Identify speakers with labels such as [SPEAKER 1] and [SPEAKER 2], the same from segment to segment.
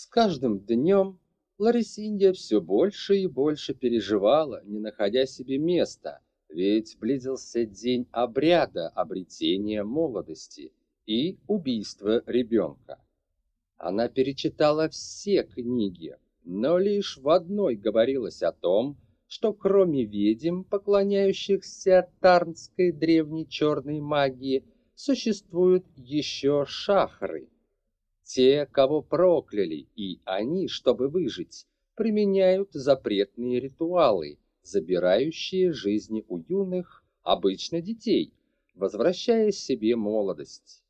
[SPEAKER 1] С каждым днем Ларисинья все больше и больше переживала, не находя себе места, ведь близился день обряда обретения молодости и убийства ребенка. Она перечитала все книги, но лишь в одной говорилось о том, что кроме ведьм, поклоняющихся тарнской древней черной магии, существуют еще шахры. Те, кого прокляли, и они, чтобы выжить, применяют запретные ритуалы, забирающие жизни у юных, обычно детей, возвращая себе молодость.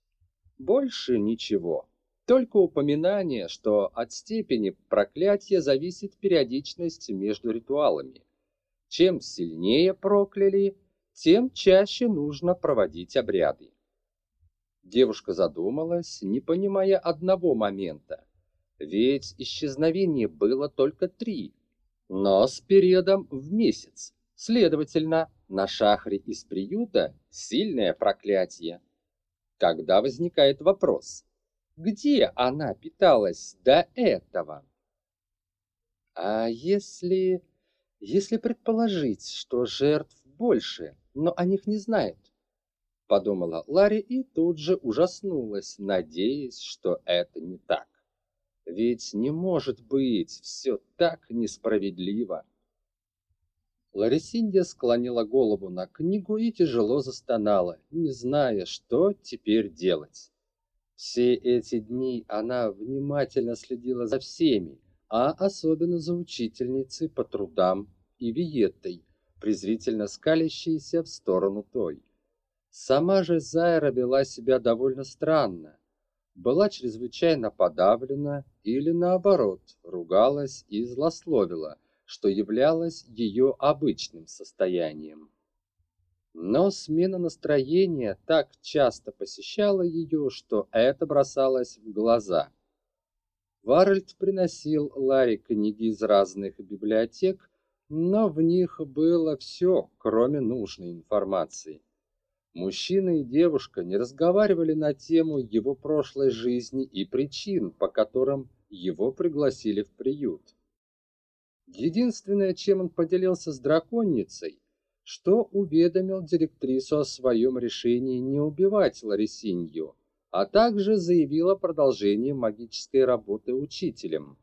[SPEAKER 1] Больше ничего. Только упоминание, что от степени проклятия зависит периодичность между ритуалами. Чем сильнее прокляли, тем чаще нужно проводить обряды. Девушка задумалась, не понимая одного момента. Ведь исчезновение было только три, но с периодом в месяц. Следовательно, на шахре из приюта сильное проклятие. Когда возникает вопрос, где она питалась до этого. А если... если предположить, что жертв больше, но о них не знают? Подумала Ларри и тут же ужаснулась, надеясь, что это не так. Ведь не может быть все так несправедливо. Ларисинья склонила голову на книгу и тяжело застонала, не зная, что теперь делать. Все эти дни она внимательно следила за всеми, а особенно за учительницей по трудам и Виеттой, презрительно скалящейся в сторону той. Сама же Зайра вела себя довольно странно. Была чрезвычайно подавлена или, наоборот, ругалась и злословила, что являлось ее обычным состоянием. Но смена настроения так часто посещала ее, что это бросалось в глаза. Варальд приносил Ларе книги из разных библиотек, но в них было все, кроме нужной информации. Мужчина и девушка не разговаривали на тему его прошлой жизни и причин, по которым его пригласили в приют. Единственное, чем он поделился с драконницей, что уведомил директрису о своем решении не убивать Ларисинью, а также заявил о продолжении магической работы учителем.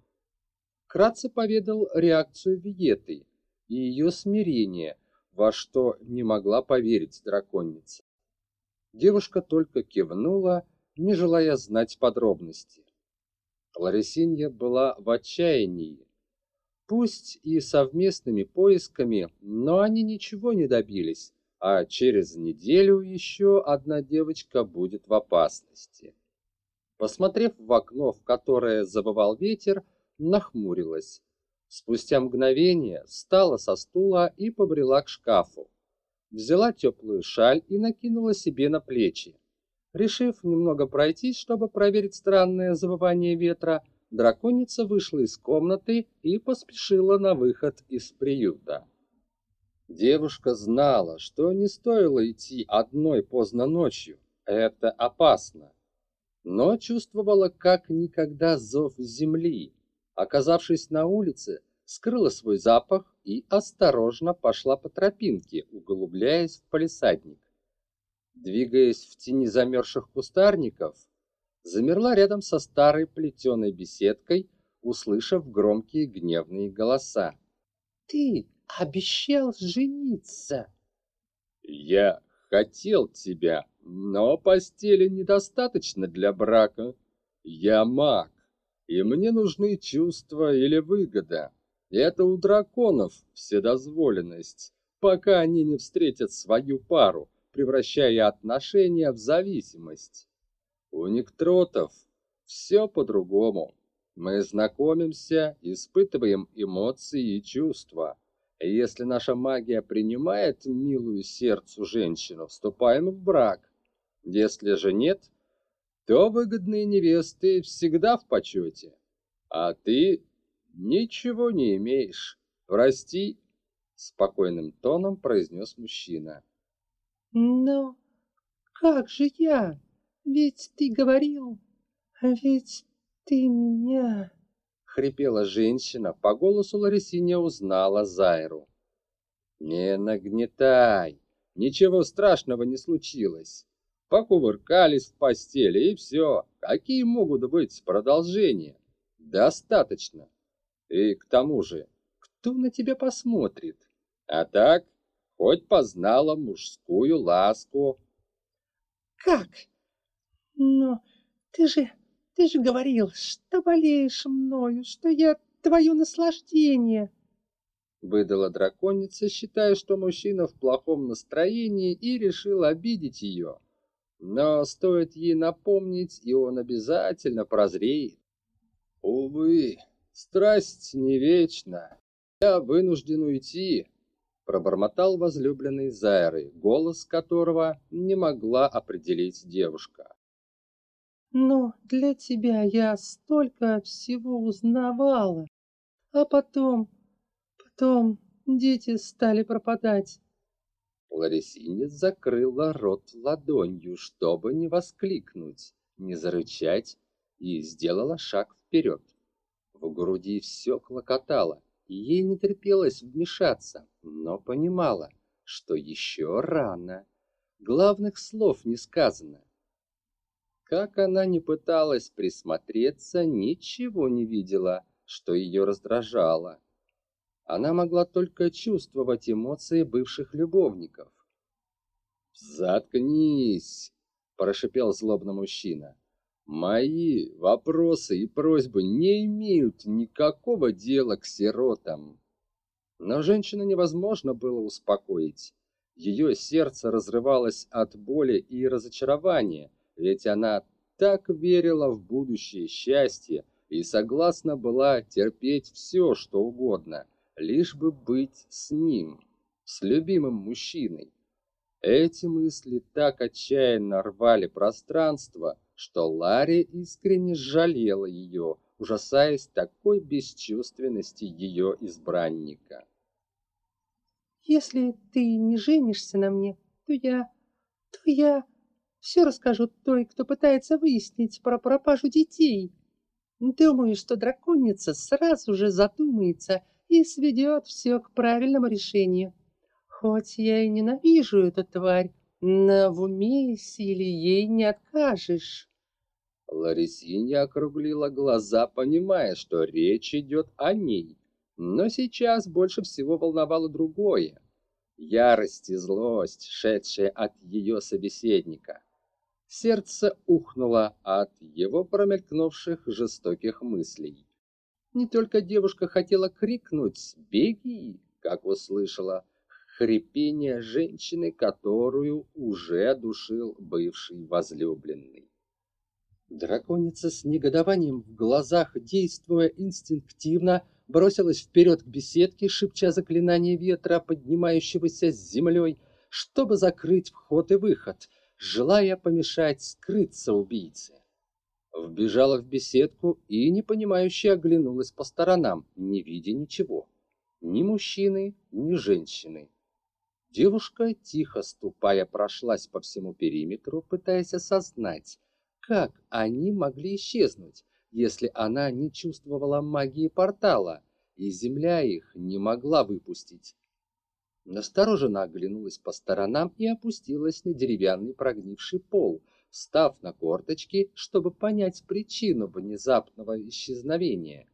[SPEAKER 1] Кратце поведал реакцию Виеты и ее смирение, во что не могла поверить драконица. Девушка только кивнула, не желая знать подробности. Ларисинья была в отчаянии, Пусть и совместными поисками, но они ничего не добились, а через неделю еще одна девочка будет в опасности. Посмотрев в окно, в которое забывал ветер, нахмурилась. Спустя мгновение встала со стула и побрела к шкафу. Взяла теплую шаль и накинула себе на плечи. Решив немного пройтись, чтобы проверить странное завывание ветра, драконица вышла из комнаты и поспешила на выход из приюта. Девушка знала, что не стоило идти одной поздно ночью, это опасно, но чувствовала как никогда зов земли. Оказавшись на улице, скрыла свой запах и осторожно пошла по тропинке, углубляясь в палисадник. Двигаясь в тени замерзших кустарников, замерла рядом со старой плетеной беседкой, услышав громкие гневные голоса. «Ты обещал жениться!» «Я хотел тебя, но постели недостаточно для брака. Я маг, и мне нужны чувства или выгода. Это у драконов вседозволенность, пока они не встретят свою пару, превращая отношения в зависимость. У нектротов все по-другому. Мы знакомимся, испытываем эмоции и чувства. Если наша магия принимает милую сердцу женщину, вступаем в брак. Если же нет, то выгодные невесты всегда в почете. А ты ничего не имеешь. Прости, спокойным тоном произнес мужчина.
[SPEAKER 2] Но как же я? Ведь ты говорил, а ведь ты меня...
[SPEAKER 1] хрипела женщина, по голосу Ларисиня узнала Зайру. «Не нагнетай, ничего страшного не случилось. Покувыркались в постели и все. Какие могут быть продолжения? Достаточно. И к тому же, кто на тебя посмотрит? А так, хоть познала мужскую ласку».
[SPEAKER 2] «Как? Но ты же ты же говорил, что болеешь мною, что я твое наслаждение.
[SPEAKER 1] Выдала драконица, считая, что мужчина в плохом настроении и решил обидеть ее. Но стоит ей напомнить, и он обязательно прозреет. Увы, страсть не вечна. Я вынужден уйти, пробормотал возлюбленный Зайры, голос которого не могла определить девушка.
[SPEAKER 2] Но для тебя я столько всего узнавала. А потом, потом дети стали пропадать.
[SPEAKER 1] Ларисинец закрыла рот ладонью, чтобы не воскликнуть, не зарычать, и сделала шаг вперед. В груди все клокотало, и ей не терпелось вмешаться, но понимала, что еще рано. Главных слов не сказано, как она не пыталась присмотреться, ничего не видела, что ее раздражало. Она могла только чувствовать эмоции бывших любовников. «Заткнись!» – прошипел злобно мужчина. «Мои вопросы и просьбы не имеют никакого дела к сиротам». Но женщину невозможно было успокоить. Ее сердце разрывалось от боли и разочарования, ведь она так верила в будущее счастье и согласна была терпеть все, что угодно, лишь бы быть с ним, с любимым мужчиной. Эти мысли так отчаянно рвали пространство, что Ларри искренне жалела ее, ужасаясь такой бесчувственности ее избранника.
[SPEAKER 2] «Если ты не женишься на мне, то я... то я...» Все расскажу той, кто пытается выяснить про пропажу детей. Думаю, что драконица сразу же задумается и сведет все к правильному решению. Хоть я и ненавижу эту тварь, но в уме и силе ей не откажешь.
[SPEAKER 1] Ларисинья округлила глаза, понимая, что речь идет о ней. Но сейчас больше всего волновало другое. Ярость и злость, шедшие от ее собеседника. Сердце ухнуло от его промелькнувших жестоких мыслей. Не только девушка хотела крикнуть «Беги!», как услышала хрипение женщины, которую уже душил бывший возлюбленный. Драконица с негодованием в глазах, действуя инстинктивно, бросилась вперед к беседке, шепча заклинание ветра, поднимающегося с землей, чтобы закрыть вход и выход — желая помешать скрыться убийце. Вбежала в беседку и непонимающе оглянулась по сторонам, не видя ничего. Ни мужчины, ни женщины. Девушка, тихо ступая, прошлась по всему периметру, пытаясь осознать, как они могли исчезнуть, если она не чувствовала магии портала, и земля их не могла выпустить. Настороженно оглянулась по сторонам и опустилась на деревянный прогнивший пол, встав на корточки, чтобы понять причину внезапного исчезновения.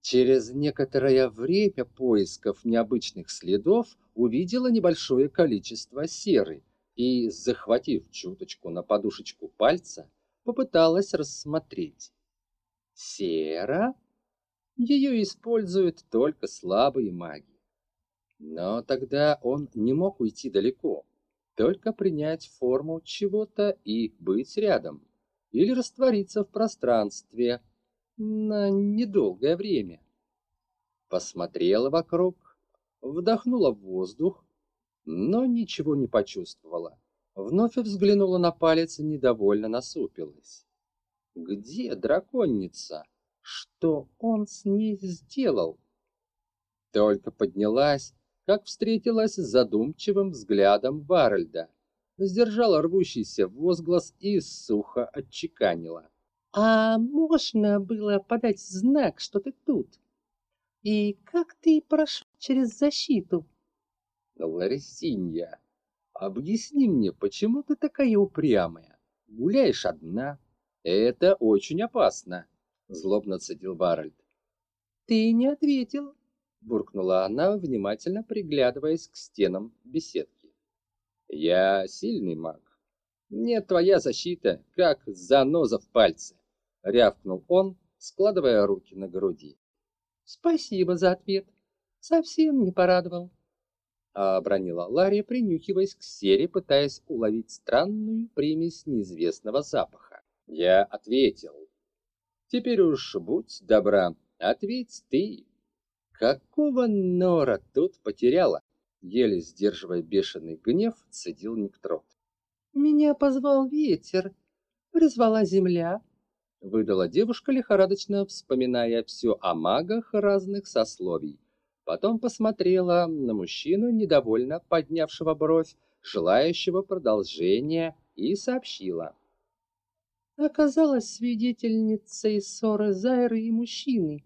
[SPEAKER 1] Через некоторое время поисков необычных следов увидела небольшое количество серы и, захватив чуточку на подушечку пальца, попыталась рассмотреть. Сера? Ее используют только слабые маги. Но тогда он не мог уйти далеко, только принять форму чего-то и быть рядом, или раствориться в пространстве на недолгое время. Посмотрела вокруг, вдохнула воздух, но ничего не почувствовала. Вновь взглянула на палец и недовольно насупилась. Где драконница? Что он с ней сделал? Только поднялась как встретилась с задумчивым взглядом Варальда, сдержала рвущийся возглас и сухо отчеканила.
[SPEAKER 2] А можно было подать знак, что ты тут? И как ты прошел через защиту?
[SPEAKER 1] Ларисинья, объясни мне, почему ты такая упрямая? Гуляешь одна. Это очень опасно, злобно цедил Варальд.
[SPEAKER 2] Ты не ответил,
[SPEAKER 1] буркнула она, внимательно приглядываясь к стенам беседки. Я сильный маг. Мне твоя защита, как заноза в пальце рявкнул он, складывая руки на груди.
[SPEAKER 2] Спасибо за ответ. Совсем не порадовал.
[SPEAKER 1] А обронила Ларри, принюхиваясь к сере, пытаясь уловить странную примесь неизвестного запаха. Я ответил. Теперь уж будь добра, ответь ты. Какого нора тут потеряла? Еле сдерживая бешеный гнев, цедил Никтрот.
[SPEAKER 2] Меня позвал ветер, призвала земля,
[SPEAKER 1] выдала девушка лихорадочно, вспоминая все о магах разных сословий. Потом посмотрела на мужчину, недовольно поднявшего бровь, желающего продолжения, и сообщила.
[SPEAKER 2] Оказалась свидетельницей ссоры Зайры и мужчины.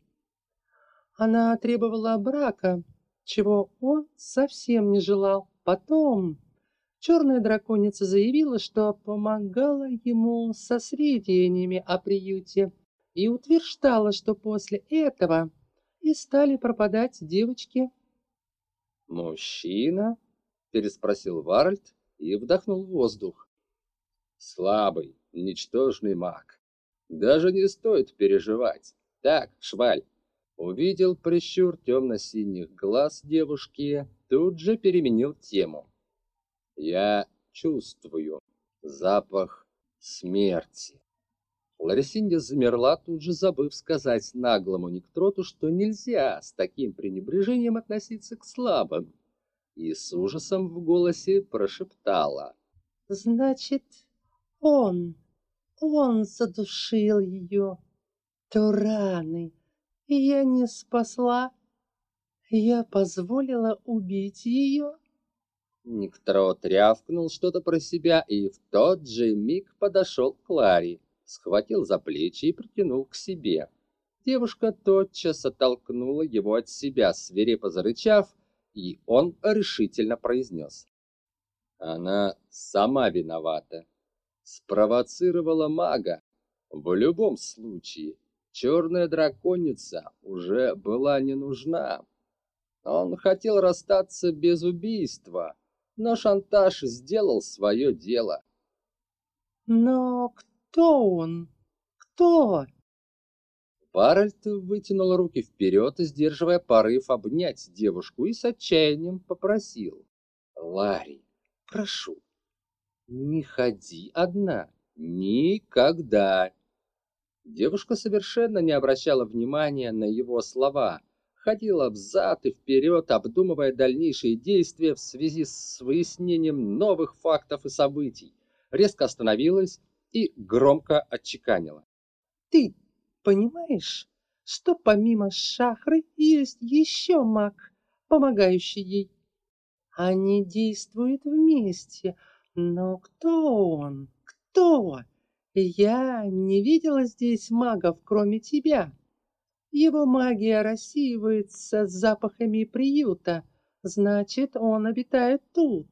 [SPEAKER 2] Она требовала брака, чего он совсем не желал. Потом Черная драконица заявила, что помогала ему со сведениями о приюте и утверждала, что после этого и стали пропадать девочки.
[SPEAKER 1] «Мужчина?» — переспросил Варальд и вдохнул воздух. «Слабый, ничтожный маг. Даже не стоит переживать. Так, Шваль». Увидел прищур темно-синих глаз девушки, тут же переменил тему. Я чувствую запах смерти. Ларисинья замерла, тут же забыв сказать наглому Никтроту, что нельзя с таким пренебрежением относиться к слабым, и с ужасом в голосе прошептала.
[SPEAKER 2] «Значит, он, он задушил ее, Тураны, я не спасла, я позволила убить ее?»
[SPEAKER 1] Никтро рявкнул что-то про себя и в тот же миг подошел к Кларе, схватил за плечи и притянул к себе. Девушка тотчас оттолкнула его от себя, свирепо зарычав, и он решительно произнес. Она сама виновата. Спровоцировала мага. В любом случае, черная драконица уже была не нужна. Он хотел расстаться без убийства, но шантаж сделал свое дело.
[SPEAKER 2] Но кто он? Кто?
[SPEAKER 1] Баральд вытянул руки вперед, сдерживая порыв обнять девушку, и с отчаянием попросил. «Ларри, прошу, не ходи одна. Никогда!» Девушка совершенно не обращала внимания на его слова, ходила взад и вперед, обдумывая дальнейшие действия в связи с выяснением новых фактов и событий, резко остановилась и громко отчеканила.
[SPEAKER 2] «Ты понимаешь, что помимо Шахры есть еще маг, помогающий ей? Они действуют вместе, но кто он? Кто? Я не видела здесь магов, кроме тебя». Его магия рассеивается запахами приюта, значит, он обитает тут.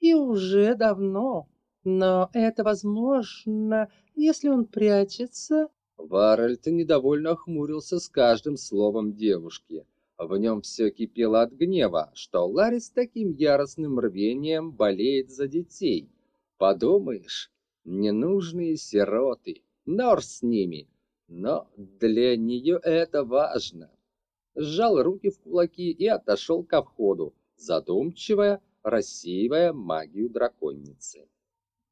[SPEAKER 2] И уже давно. Но это возможно, если он прячется...
[SPEAKER 1] Варальд недовольно хмурился с каждым словом девушки. В нем все кипело от гнева, что Ларри с таким яростным рвением болеет за детей. Подумаешь, ненужные сироты, нор с ними, но для нее это важно. Сжал руки в кулаки и отошел ко входу, задумчиво рассеивая магию драконицы.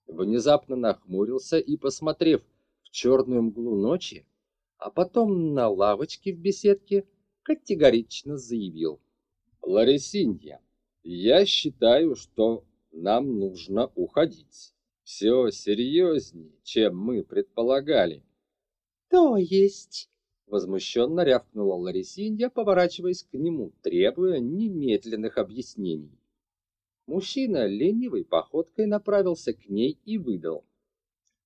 [SPEAKER 1] Внезапно нахмурился и, посмотрев в черную мглу ночи, а потом на лавочке в беседке, категорично заявил. «Ларисинья, я считаю, что нам нужно уходить. Все серьезнее, чем мы предполагали.
[SPEAKER 2] «То есть?»
[SPEAKER 1] Возмущенно рявкнула Ларисинья, поворачиваясь к нему, требуя немедленных объяснений. Мужчина ленивой походкой направился к ней и выдал.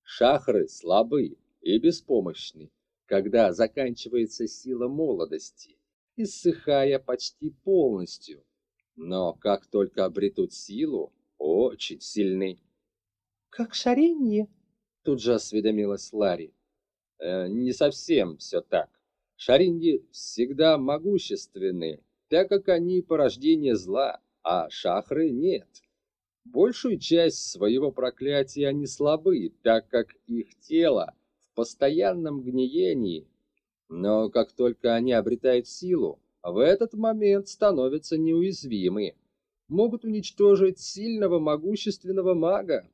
[SPEAKER 1] «Шахры слабы, и беспомощны, когда заканчивается сила молодости, иссыхая почти полностью. Но как только обретут силу, очень сильны.
[SPEAKER 2] Как шаренье?
[SPEAKER 1] Тут же осведомилась Ларри. Э, не совсем все так. Шаринги всегда могущественны, так как они порождение зла, а шахры нет. Большую часть своего проклятия они слабы, так как их тело в постоянном гниении. Но как только они обретают силу, в этот момент становятся неуязвимы. Могут уничтожить сильного могущественного мага,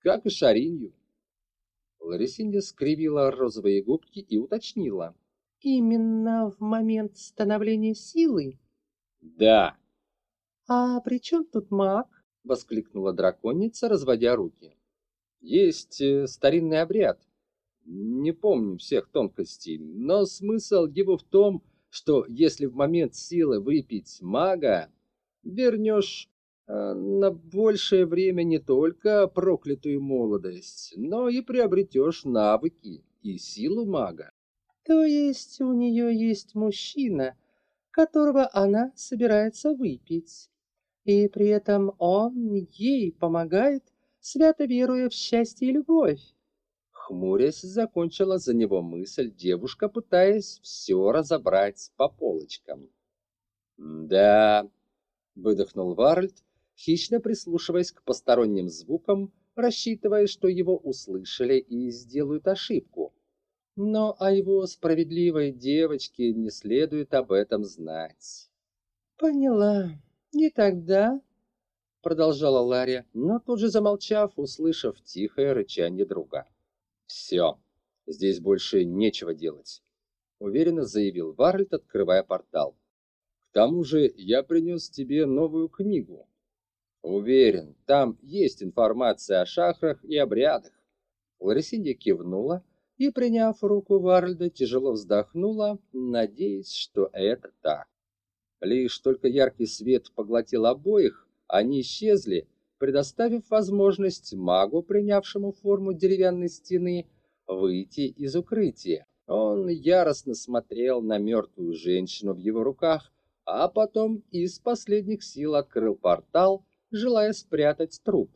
[SPEAKER 1] как и Шаринью. Ларисинья скривила розовые губки и уточнила.
[SPEAKER 2] Именно в момент становления силы?
[SPEAKER 1] Да.
[SPEAKER 2] А при чем тут маг?
[SPEAKER 1] Воскликнула драконица, разводя руки. Есть э, старинный обряд. Не помню всех тонкостей, но смысл его в том, что если в момент силы выпить мага, вернешь на большее время не только проклятую молодость, но и приобретешь навыки и силу мага.
[SPEAKER 2] То есть у нее есть мужчина, которого она собирается выпить, и при этом он ей помогает, свято веруя в счастье и любовь.
[SPEAKER 1] Хмурясь, закончила за него мысль девушка, пытаясь все разобрать по полочкам. «Да», — выдохнул Варльд, хищно прислушиваясь к посторонним звукам, рассчитывая, что его услышали и сделают ошибку но о его справедливой девочке не следует об этом знать.
[SPEAKER 2] Поняла. Не тогда,
[SPEAKER 1] продолжала Лария, но тут же замолчав, услышав тихое рычание друга. Все, здесь больше нечего делать, уверенно заявил Варлет, открывая портал. К тому же я принес тебе новую книгу. Уверен, там есть информация о шахрах и обрядах. Ларисинья кивнула, и, приняв руку Варльда, тяжело вздохнула, надеясь, что это так. Лишь только яркий свет поглотил обоих, они исчезли, предоставив возможность магу, принявшему форму деревянной стены, выйти из укрытия. Он яростно смотрел на мертвую женщину в его руках, а потом из последних сил открыл портал, желая спрятать труп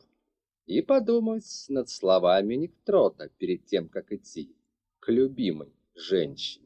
[SPEAKER 1] и подумать над словами Никтрота перед тем, как идти к любимой женщине.